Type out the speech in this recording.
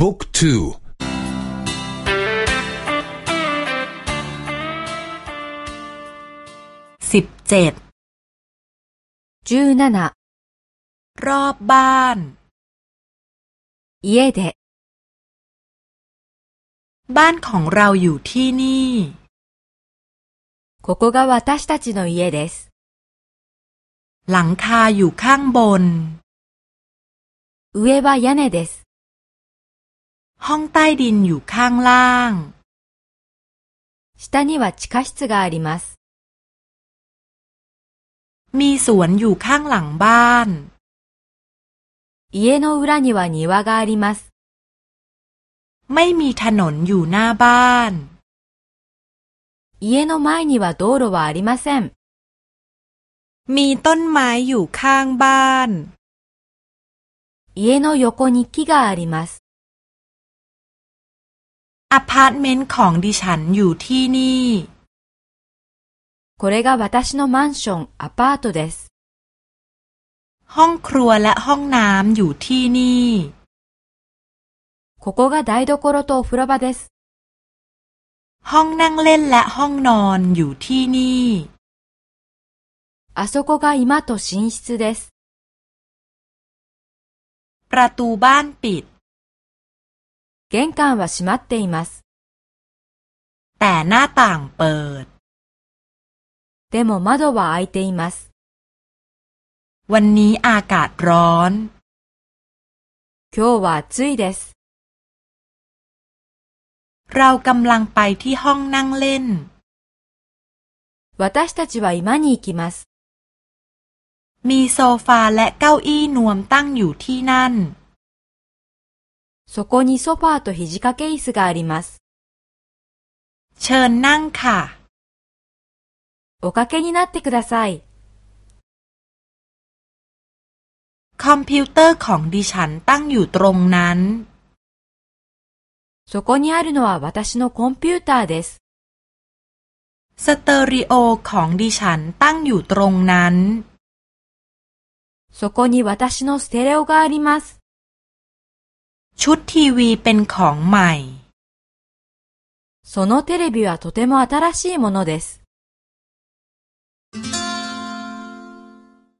บุ๊กทูสิบเจ็ดรอบบ้าน家でบ้านของเราอยู่ที่นี่ここが私たちの家ですหลังคาอยู่ข้างบน上は屋根です ห้องใต้ดินอยู่ข้างล่าง下には地下室がありますมีสวนอยู่ข้างหลังบ้าน家の裏には庭があります。ไม่มีถนนอยู่หน้าบ้าน 家の前には道路はありません。มีต้นไม้อยู่ข้างบ้าน 家の横に木があります。 อพาร์ตเมนต์ของดิฉันอยู่ที่นี่ これが私のマンション、アパートです。ห้องครัวและห้องน้ำอยู่ที่นี่ここが台所とお風呂場です。ห้องนั่งเล่นและห้องนอนอยู่ที่นี่あそこが今と寝室です。ประตูบ้านปิด 玄関は閉まっています。แต่หน้าต่างเปิดでも窓は開いています。วันนี้อากาศร้อน今日は暑いですเรากำลังไปที่ห้องนั่งเล่น私たちは今に行きますมีโซฟาและเก้าอี้นวมตั้งอยู่ที่นั่น そこにソファーと肘掛け椅子がありますเชิญนั่งค่ะおかけになってくださいคอมพิวเตอร์ของดิฉันตั้งอยู่ตรงนั้นそこにあるのは私のコンピューターです。สเตอริโอของดิฉันตั้งอยู่ตรงนั้นそこに私のステレオがあります。 ชุดทีวีเป็นของใหม่そのテレビはとても新しいものです。